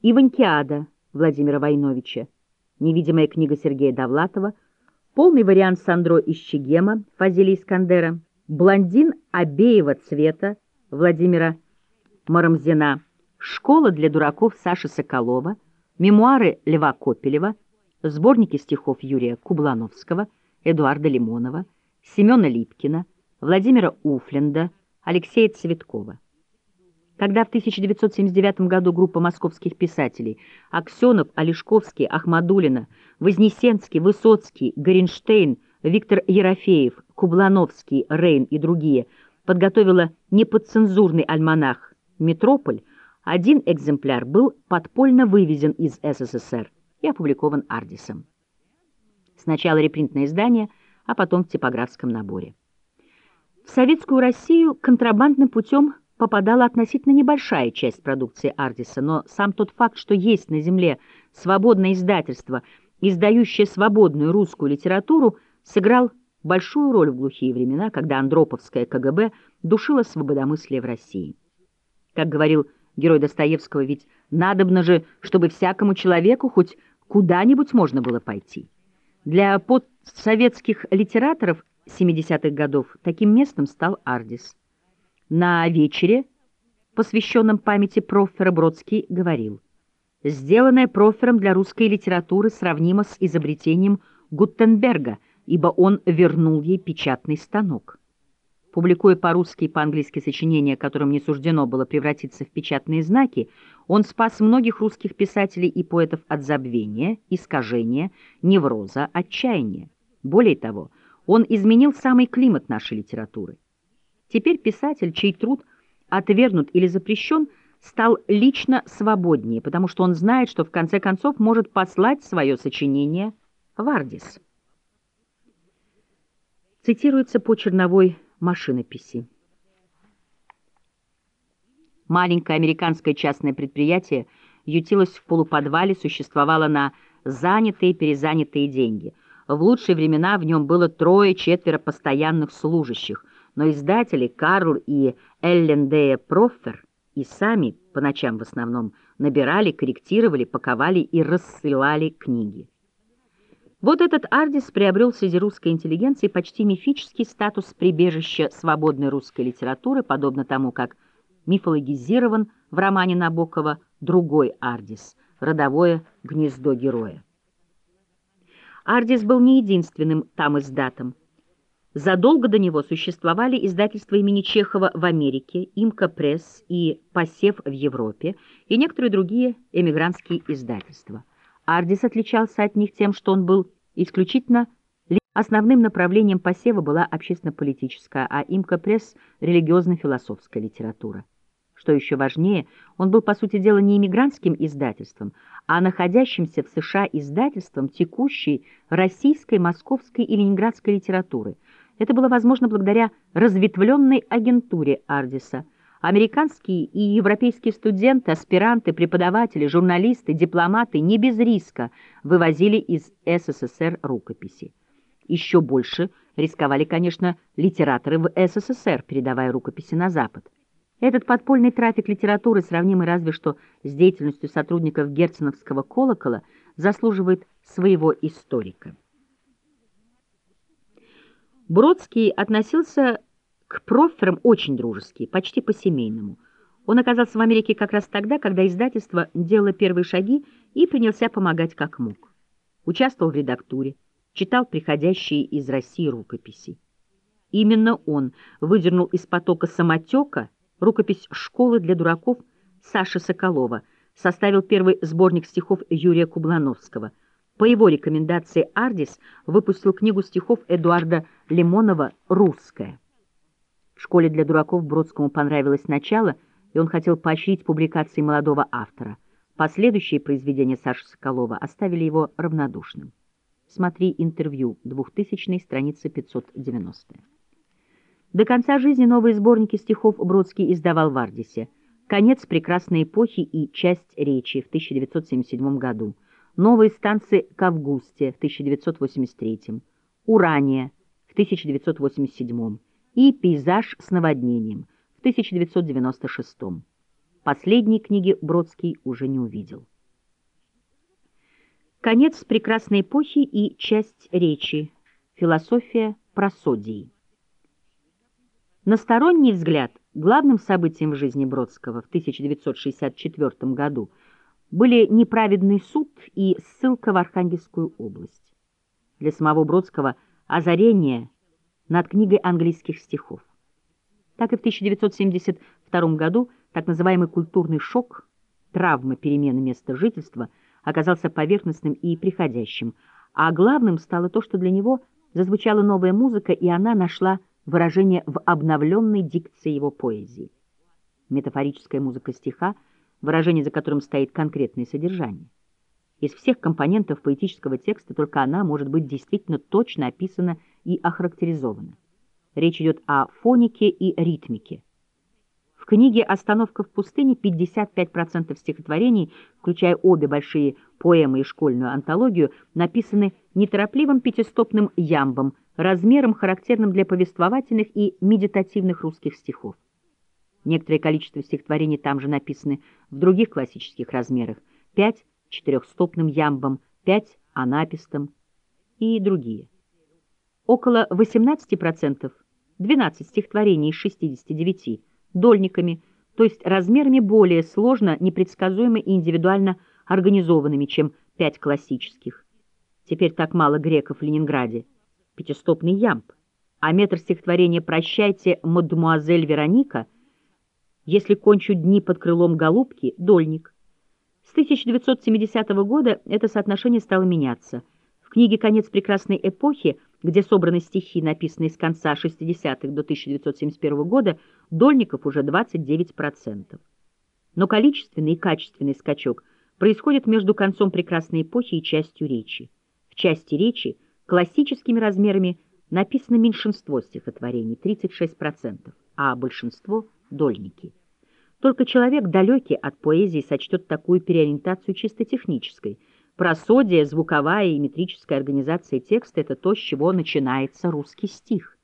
Иванькиада Владимира Войновича, невидимая книга Сергея Довлатова – полный вариант Сандро из Чегема Фазилия Искандера, блондин обеего цвета Владимира Марамзина, школа для дураков Саши Соколова, мемуары Льва Копелева, сборники стихов Юрия Кублановского, Эдуарда Лимонова, Семена Липкина, Владимира Уфленда, Алексея Цветкова. Когда в 1979 году группа московских писателей Аксенов, Олешковский, Ахмадулина, Вознесенский, Высоцкий, Горенштейн, Виктор Ерофеев, Кублановский, Рейн и другие подготовила неподцензурный альманах «Метрополь», один экземпляр был подпольно вывезен из СССР и опубликован Ардисом. Сначала репринтное издание, а потом в типографском наборе. В советскую Россию контрабандным путем попадала относительно небольшая часть продукции Ардиса, но сам тот факт, что есть на земле свободное издательство, издающее свободную русскую литературу, сыграл большую роль в глухие времена, когда Андроповское КГБ душило свободомыслие в России. Как говорил герой Достоевского, ведь надобно же, чтобы всякому человеку хоть куда-нибудь можно было пойти. Для подсоветских литераторов 70-х годов таким местом стал Ардис. На вечере, посвященном памяти Профера, Бродский говорил, «Сделанное Профером для русской литературы сравнимо с изобретением Гутенберга, ибо он вернул ей печатный станок». Публикуя по-русски и по-английски сочинения, которым не суждено было превратиться в печатные знаки, он спас многих русских писателей и поэтов от забвения, искажения, невроза, отчаяния. Более того, он изменил самый климат нашей литературы. Теперь писатель, чей труд отвергнут или запрещен, стал лично свободнее, потому что он знает, что в конце концов может послать свое сочинение в Ардис. Цитируется по черновой машинописи. Маленькое американское частное предприятие ютилось в полуподвале, существовало на занятые и перезанятые деньги. В лучшие времена в нем было трое-четверо постоянных служащих, но издатели Карл и Эллен Дея Проффер и сами, по ночам в основном, набирали, корректировали, паковали и рассылали книги. Вот этот Ардис приобрел среди русской интеллигенции почти мифический статус прибежища свободной русской литературы, подобно тому, как мифологизирован в романе Набокова другой Ардис — родовое гнездо героя. Ардис был не единственным там издатом. Задолго до него существовали издательства имени Чехова в Америке, Имка Пресс и Посев в Европе и некоторые другие эмигрантские издательства. Ардис отличался от них тем, что он был исключительно основным направлением посева была общественно-политическая, а имка пресс — религиозно-философская литература. Что еще важнее, он был, по сути дела, не иммигрантским издательством, а находящимся в США издательством текущей российской, московской и ленинградской литературы. Это было возможно благодаря разветвленной агентуре Ардиса. Американские и европейские студенты, аспиранты, преподаватели, журналисты, дипломаты не без риска вывозили из СССР рукописи. Еще больше рисковали, конечно, литераторы в СССР, передавая рукописи на Запад. Этот подпольный трафик литературы, сравнимый разве что с деятельностью сотрудников Герценовского колокола, заслуживает своего историка. Бродский относился к проферам очень дружески, почти по-семейному. Он оказался в Америке как раз тогда, когда издательство делало первые шаги и принялся помогать как мог. Участвовал в редактуре, читал приходящие из России рукописи. Именно он выдернул из потока самотека рукопись «Школы для дураков» Саши Соколова, составил первый сборник стихов Юрия Кублановского. По его рекомендации Ардис выпустил книгу стихов Эдуарда Лимонова «Русская». В «Школе для дураков» Бродскому понравилось начало, и он хотел поощрить публикации молодого автора. Последующие произведения Саши Соколова оставили его равнодушным. Смотри интервью, 2000 страница 590. До конца жизни новые сборники стихов Бродский издавал в Ардисе. «Конец прекрасной эпохи» и «Часть речи» в 1977 году. «Новые станции к Августе» в 1983, «Урания» в 1987 и «Пейзаж с наводнением» в 1996. Последней книги Бродский уже не увидел. Конец прекрасной эпохи и часть речи. Философия просодии. На сторонний взгляд, главным событием в жизни Бродского в 1964 году были неправедный суд и ссылка в Архангельскую область. Для самого Бродского озарение над книгой английских стихов. Так и в 1972 году так называемый культурный шок, травма перемены места жительства, оказался поверхностным и приходящим, а главным стало то, что для него зазвучала новая музыка, и она нашла выражение в обновленной дикции его поэзии. Метафорическая музыка стиха, выражение за которым стоит конкретное содержание. Из всех компонентов поэтического текста только она может быть действительно точно описана и охарактеризована. Речь идет о фонике и ритмике. В книге «Остановка в пустыне» 55% стихотворений, включая обе большие поэмы и школьную антологию, написаны неторопливым пятистопным ямбом, размером, характерным для повествовательных и медитативных русских стихов. Некоторое количество стихотворений там же написаны в других классических размерах – 5 четырехстопным ямбом, 5 анапистом и другие. Около 18%, 12 стихотворений из 69, дольниками, то есть размерами более сложно, непредсказуемо и индивидуально организованными, чем пять классических. Теперь так мало греков в Ленинграде. Пятистопный ямб. А метр стихотворения «Прощайте, мадемуазель Вероника» Если кончу дни под крылом голубки, дольник. С 1970 года это соотношение стало меняться. В книге «Конец прекрасной эпохи», где собраны стихи, написанные с конца 60-х до 1971 года, дольников уже 29%. Но количественный и качественный скачок происходит между концом прекрасной эпохи и частью речи. В части речи классическими размерами написано меньшинство стихотворений, 36%, а большинство — дольники. Только человек, далекий от поэзии, сочтет такую переориентацию чисто технической. Просодие, звуковая и метрическая организация текста — это то, с чего начинается русский стих.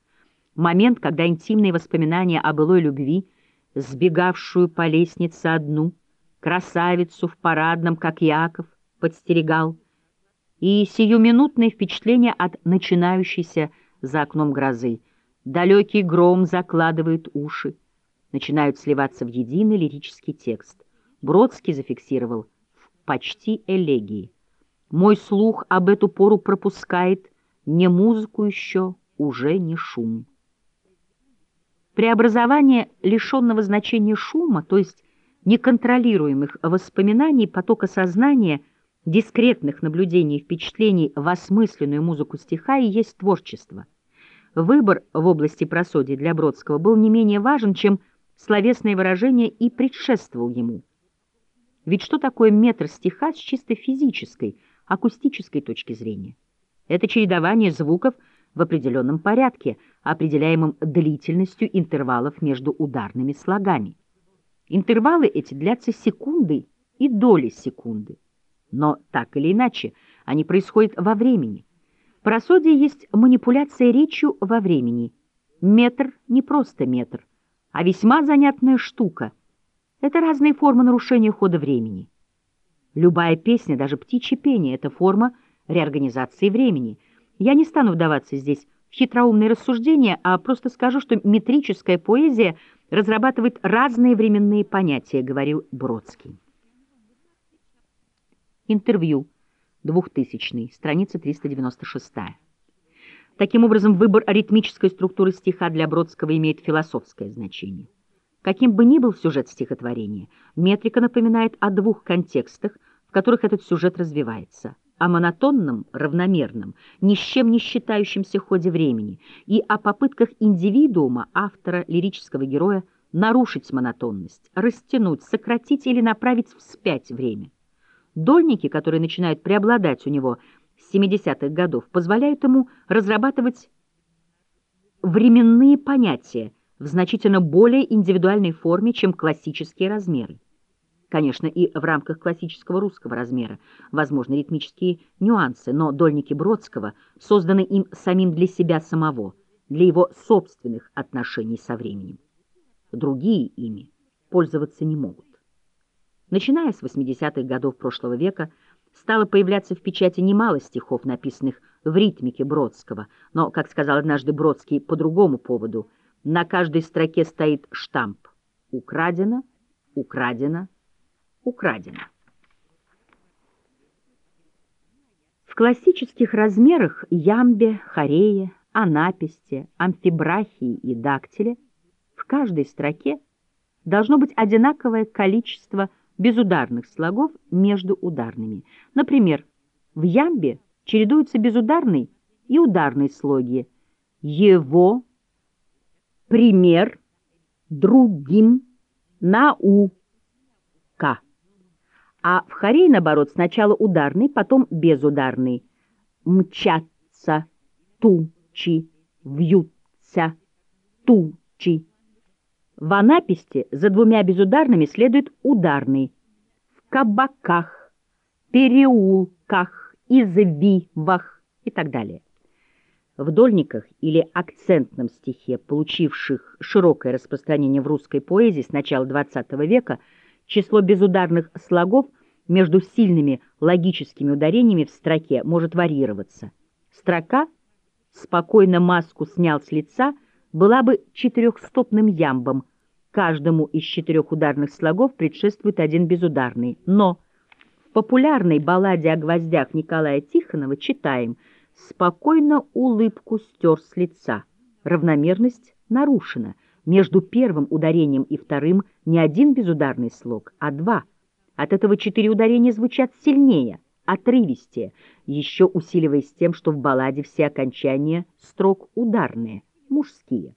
Момент, когда интимные воспоминания о былой любви, сбегавшую по лестнице одну, красавицу в парадном, как Яков, подстерегал, и сиюминутное впечатление от начинающейся за окном грозы. Далекий гром закладывает уши, начинают сливаться в единый лирический текст. Бродский зафиксировал в «Почти элегии». «Мой слух об эту пору пропускает не музыку еще, уже не шум». Преобразование лишенного значения шума, то есть неконтролируемых воспоминаний, потока сознания, дискретных наблюдений и впечатлений в осмысленную музыку стиха и есть творчество. Выбор в области просодии для Бродского был не менее важен, чем словесное выражение и предшествовал ему. Ведь что такое метр стиха с чисто физической, акустической точки зрения? Это чередование звуков в определенном порядке, определяемым длительностью интервалов между ударными слогами. Интервалы эти длятся секунды и доли секунды. Но так или иначе, они происходят во времени. Просодие есть манипуляция речью во времени. Метр не просто метр, а весьма занятная штука. Это разные формы нарушения хода времени. Любая песня, даже птичье пение — это форма реорганизации времени. Я не стану вдаваться здесь в хитроумные рассуждения, а просто скажу, что метрическая поэзия разрабатывает разные временные понятия, говорил Бродский. Интервью. 2000 страница 396. Таким образом, выбор аритмической структуры стиха для Бродского имеет философское значение. Каким бы ни был сюжет стихотворения, метрика напоминает о двух контекстах, в которых этот сюжет развивается – о монотонном, равномерном, ни с чем не считающемся ходе времени и о попытках индивидуума, автора, лирического героя, нарушить монотонность, растянуть, сократить или направить вспять время. Дольники, которые начинают преобладать у него – 70-х годов позволяют ему разрабатывать временные понятия в значительно более индивидуальной форме, чем классические размеры. Конечно, и в рамках классического русского размера возможны ритмические нюансы, но дольники Бродского созданы им самим для себя самого, для его собственных отношений со временем. Другие ими пользоваться не могут. Начиная с 80-х годов прошлого века, стало появляться в печати немало стихов, написанных в ритмике Бродского, но, как сказал однажды Бродский по другому поводу, на каждой строке стоит штамп «Украдено, украдено, украдено». В классических размерах ямбе, хорее, анаписте, амфибрахии и дактиле – каждой строке должно быть одинаковое количество безударных слогов между ударными. Например, в ямбе чередуются безударный и ударный слоги «его», «пример», «другим», «наука». А в хорей, наоборот, сначала ударный, потом безударный. «Мчатся», «тучи», «вьются», «тучи». В анаписте за двумя безударными следует ударный. В кабаках, переулках, извивах и так далее. В дольниках или акцентном стихе, получивших широкое распространение в русской поэзии с начала XX века, число безударных слогов между сильными логическими ударениями в строке может варьироваться. Строка «спокойно маску снял с лица» была бы четырехстопным ямбом, Каждому из четырех ударных слогов предшествует один безударный. Но в популярной балладе о гвоздях Николая Тихонова читаем «Спокойно улыбку стер с лица». Равномерность нарушена. Между первым ударением и вторым не один безударный слог, а два. От этого четыре ударения звучат сильнее, отрывистее, еще усиливаясь тем, что в балладе все окончания строк ударные, мужские.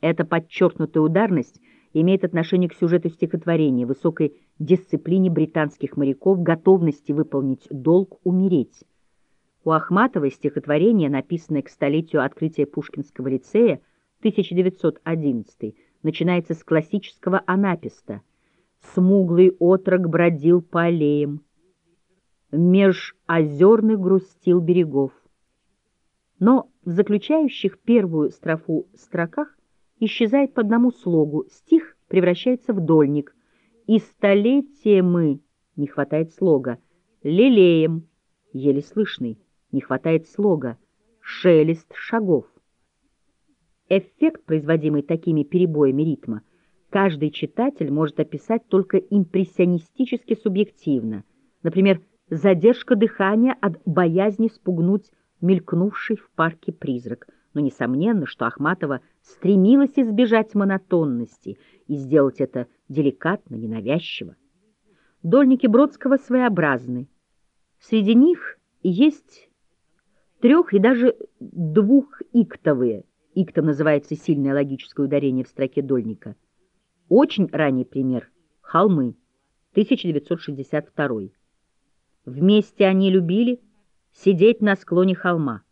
Эта подчеркнутая ударность имеет отношение к сюжету стихотворения, высокой дисциплине британских моряков, готовности выполнить долг, умереть. У Ахматовой стихотворение, написанное к столетию открытия Пушкинского лицея, 1911, начинается с классического анаписта. «Смуглый отрок бродил по аллеям, меж озерных грустил берегов». Но в заключающих первую строфу строках исчезает по одному слогу, стих превращается в дольник. И столетие мы, не хватает слога, лелеем, еле слышный, не хватает слога, шелест шагов. Эффект, производимый такими перебоями ритма, каждый читатель может описать только импрессионистически субъективно. Например, задержка дыхания от боязни спугнуть мелькнувший в парке призрак – но несомненно, что Ахматова стремилась избежать монотонности и сделать это деликатно, ненавязчиво. Дольники Бродского своеобразны. Среди них есть трех- и даже двухиктовые, иктом называется сильное логическое ударение в строке дольника. Очень ранний пример — «Холмы», 1962. Вместе они любили сидеть на склоне холма.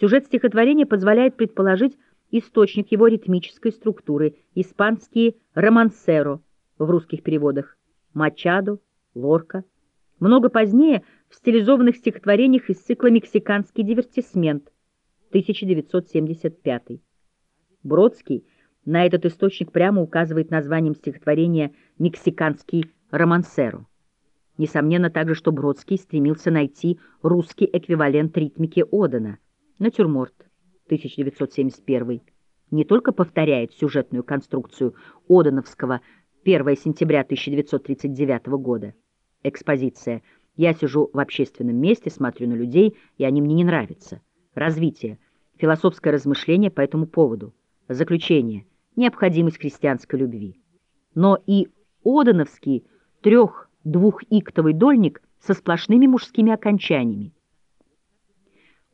Сюжет стихотворения позволяет предположить источник его ритмической структуры, испанские «романсеро» в русских переводах, «мачадо», «лорка». Много позднее в стилизованных стихотворениях из цикла «Мексиканский дивертисмент» 1975. Бродский на этот источник прямо указывает названием стихотворения «Мексиканский романсеро». Несомненно также, что Бродский стремился найти русский эквивалент ритмики Одена – Натюрморт, 1971, не только повторяет сюжетную конструкцию Одановского 1 сентября 1939 года. Экспозиция «Я сижу в общественном месте, смотрю на людей, и они мне не нравятся». Развитие. Философское размышление по этому поводу. Заключение. Необходимость христианской любви. Но и Одановский трех-двух-иктовый дольник со сплошными мужскими окончаниями.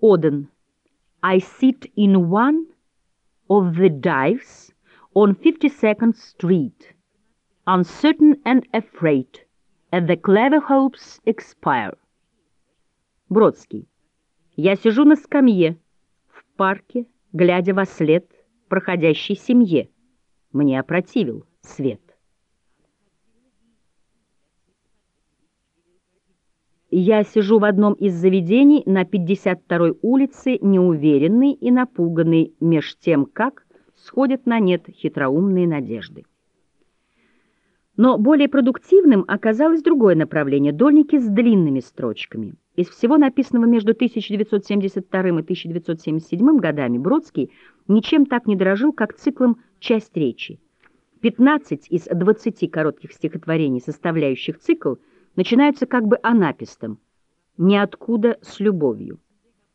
Оден – I sit in one of the dives on 52nd Street, uncertain and afraid, as the clever hopes expire. Бродский. Я сижу на скамье в парке, глядя во след проходящей семье. Мне опротивил свет. Я сижу в одном из заведений на 52-й улице, неуверенный и напуганный, меж тем, как сходят на нет хитроумные надежды. Но более продуктивным оказалось другое направление – дольники с длинными строчками. Из всего написанного между 1972 и 1977 годами Бродский ничем так не дорожил, как циклом «Часть речи». 15 из 20 коротких стихотворений, составляющих цикл – начинаются как бы анапистом, ниоткуда с любовью.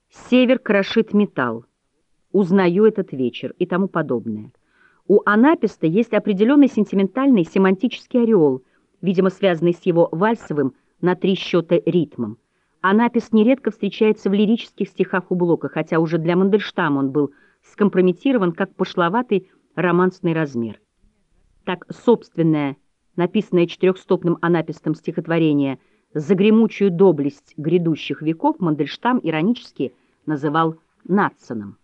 Север крошит металл, узнаю этот вечер и тому подобное. У анаписта есть определенный сентиментальный семантический ореол, видимо, связанный с его вальсовым на три счета ритмом. Анапис нередко встречается в лирических стихах у Блока, хотя уже для Мандельштама он был скомпрометирован как пошловатый романсный размер. Так, собственное, написанное четырехстопным анапистом стихотворение «За гремучую доблесть грядущих веков» Мандельштам иронически называл Натсоном.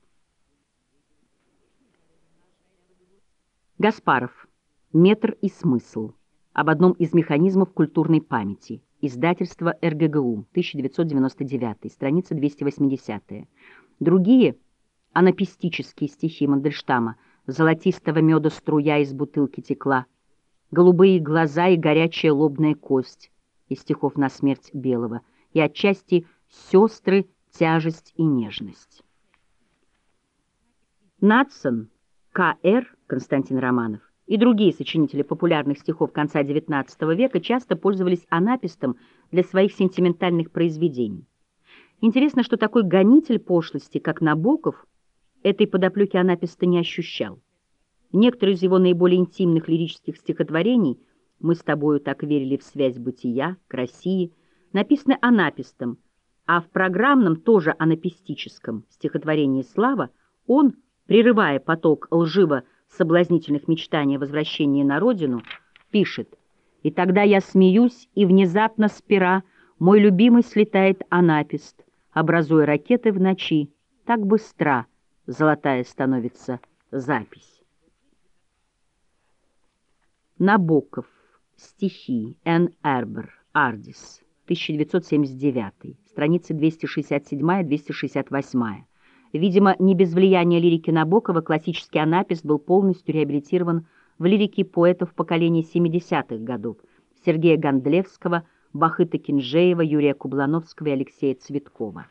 Гаспаров. Метр и смысл. Об одном из механизмов культурной памяти. Издательство РГГУ. 1999. Страница 280. Другие анапистические стихи Мандельштама. Золотистого меда струя из бутылки текла. Голубые глаза и горячая лобная кость. Из стихов «На смерть белого». И отчасти «Сестры, тяжесть и нежность». Натсон. К.Р. Константин Романов и другие сочинители популярных стихов конца XIX века часто пользовались анапистом для своих сентиментальных произведений. Интересно, что такой гонитель пошлости, как Набоков, этой подоплеки анаписта не ощущал. Некоторые из его наиболее интимных лирических стихотворений «Мы с тобою так верили в связь бытия», «К России» написаны анапистом, а в программном, тоже анапистическом стихотворении «Слава» он – прерывая поток лживо соблазнительных мечтаний о возвращении на родину, пишет «И тогда я смеюсь, и внезапно с пера мой любимый слетает анапист, образуя ракеты в ночи, так быстра золотая становится запись». Набоков. Стихи. Н. Эрбер. Ардис. 1979. Страницы 267-268. Видимо, не без влияния лирики Набокова классический анапис был полностью реабилитирован в лирике поэтов поколения 70-х годов Сергея Гондлевского, Бахыта Кинжеева, Юрия Кублановского и Алексея Цветкова.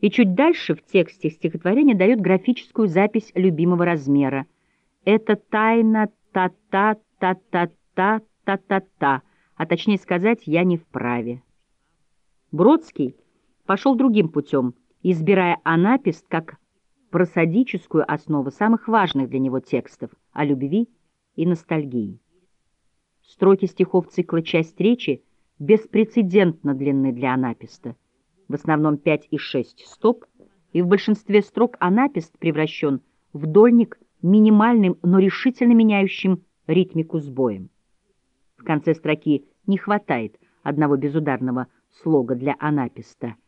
И чуть дальше в тексте стихотворения дает графическую запись любимого размера. Это тайна та-та-та-та-та-та-та-та, а точнее сказать, я не вправе. Бродский пошел другим путем – избирая анапист как просадическую основу самых важных для него текстов о любви и ностальгии. Строки стихов цикла «Часть речи» беспрецедентно длинны для анаписта, в основном 5 и 6 стоп, и в большинстве строк анапист превращен в дольник минимальным, но решительно меняющим ритмику сбоем. В конце строки не хватает одного безударного слога для анаписта —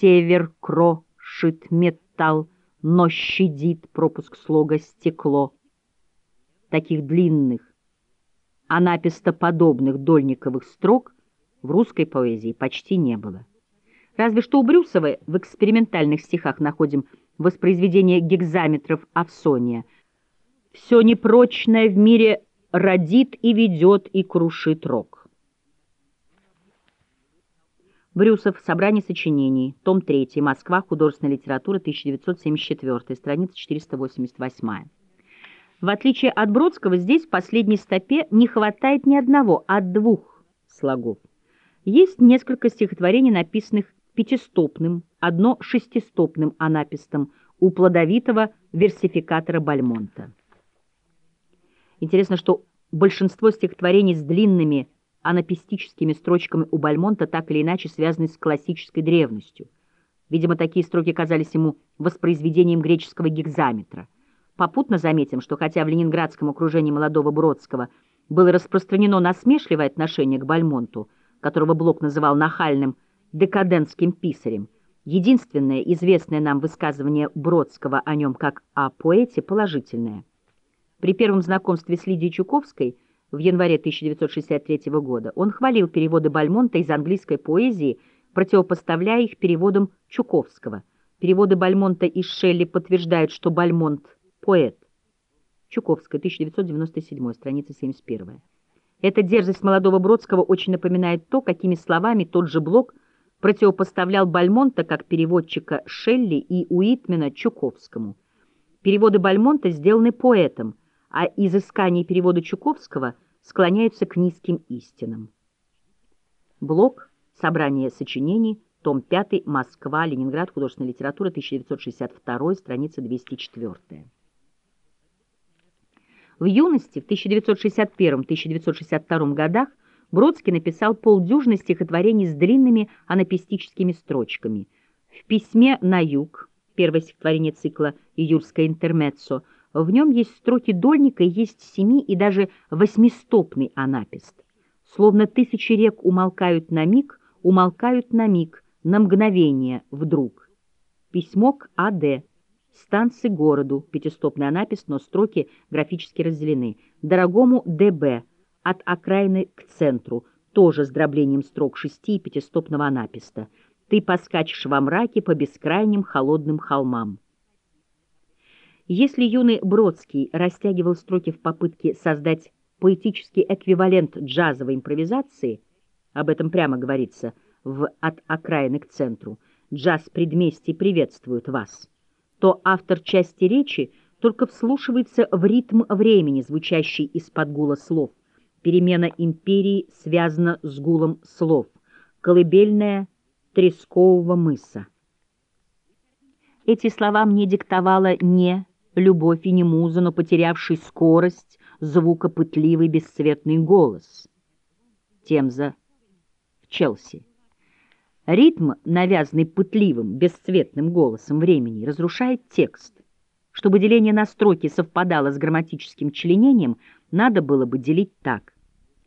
Север крошит металл, но щадит пропуск слога «стекло». Таких длинных, анапистоподобных дольниковых строк в русской поэзии почти не было. Разве что у Брюсова в экспериментальных стихах находим воспроизведение гекзаметров Авсония. «Все непрочное в мире родит и ведет и крушит рок». Брюсов. Собрание сочинений. Том 3. Москва. Художественная литература. 1974. Страница 488. В отличие от Бродского, здесь в последней стопе не хватает ни одного, а двух слогов. Есть несколько стихотворений, написанных пятистопным, одно шестистопным анапистом у плодовитого версификатора Бальмонта. Интересно, что большинство стихотворений с длинными анапистическими строчками у Бальмонта, так или иначе связаны с классической древностью. Видимо, такие строки казались ему воспроизведением греческого гекзаметра. Попутно заметим, что хотя в ленинградском окружении молодого Бродского было распространено насмешливое отношение к Бальмонту, которого Блок называл нахальным декадентским писарем, единственное известное нам высказывание Бродского о нем как о поэте положительное. При первом знакомстве с Лидией Чуковской – в январе 1963 года он хвалил переводы Бальмонта из английской поэзии, противопоставляя их переводам Чуковского. Переводы Бальмонта из Шелли подтверждают, что Бальмонт — поэт. Чуковская, 1997, страница 71. Эта дерзость молодого Бродского очень напоминает то, какими словами тот же Блок противопоставлял Бальмонта как переводчика Шелли и Уитмена Чуковскому. Переводы Бальмонта сделаны поэтом — а изыскание перевода Чуковского склоняются к низким истинам. Блок. Собрание сочинений. Том 5. Москва. Ленинград. Художественная литература. 1962. Страница 204. В юности, в 1961-1962 годах, Бродский написал полдюжины стихотворений с длинными анапестическими строчками. В письме «На юг», первое стихотворение цикла «Июльское интермеццо», в нем есть строки дольника есть семи- и даже восьмистопный анапест. Словно тысячи рек умолкают на миг, умолкают на миг, на мгновение, вдруг. Письмо к А.Д. Станции городу, пятистопный анапест, но строки графически разделены. Дорогому Д.Б. От окраины к центру, тоже с дроблением строк шести и пятистопного анапеста. Ты поскачешь во мраке по бескрайним холодным холмам. Если юный Бродский растягивал строки в попытке создать поэтический эквивалент джазовой импровизации, об этом прямо говорится в «От окраины к центру», «Джаз предместий приветствует вас», то автор части речи только вслушивается в ритм времени, звучащий из-под гула слов. Перемена империи связана с гулом слов. Колыбельная Трескового мыса. Эти слова мне диктовала не любовь и не муза, но потерявший скорость, звукопытливый бесцветный голос. Темза в Челси. Ритм, навязанный пытливым, бесцветным голосом времени, разрушает текст. Чтобы деление на строки совпадало с грамматическим членением, надо было бы делить так.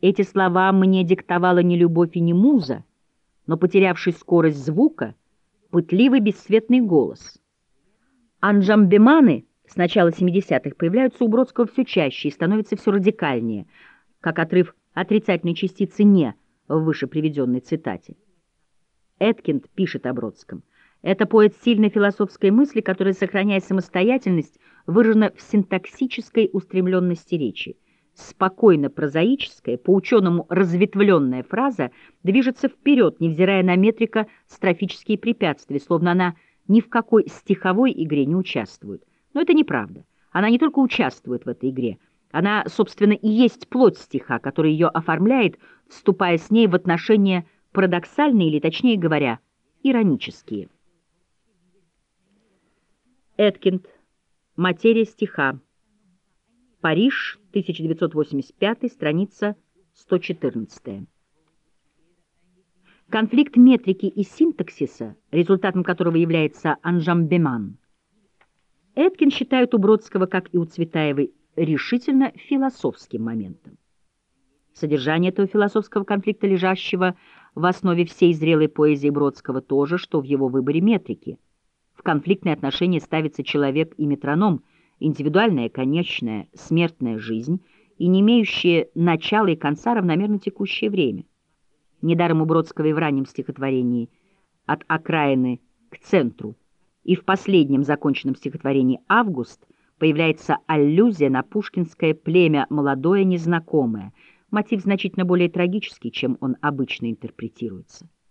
Эти слова мне диктовала не любовь и не муза, но потерявший скорость звука, пытливый бесцветный голос. Анджамбеманы — с начала 70-х появляются у Бродского все чаще и становятся все радикальнее, как отрыв отрицательной частицы «не» в выше приведенной цитате. Эткинд пишет о Бродском. Это поэт сильной философской мысли, которая, сохраняя самостоятельность, выражена в синтаксической устремленности речи. Спокойно прозаическая, по-ученому разветвленная фраза движется вперед, невзирая на метрико-строфические препятствия, словно она ни в какой стиховой игре не участвует. Но это неправда. Она не только участвует в этой игре, она, собственно, и есть плоть стиха, который ее оформляет, вступая с ней в отношения парадоксальные или, точнее говоря, иронические. Эткинд. Материя стиха. Париж, 1985, страница 114. Конфликт метрики и синтаксиса, результатом которого является анжамбеман, Эткин считает у Бродского, как и у Цветаевой, решительно философским моментом. Содержание этого философского конфликта, лежащего в основе всей зрелой поэзии Бродского, то же, что в его выборе метрики. В конфликтные отношения ставится человек и метроном, индивидуальная, конечная, смертная жизнь и не имеющая начала и конца равномерно текущее время. Недаром у Бродского и в раннем стихотворении «От окраины к центру» и в последнем законченном стихотворении «Август» появляется аллюзия на пушкинское племя «молодое незнакомое», мотив значительно более трагический, чем он обычно интерпретируется.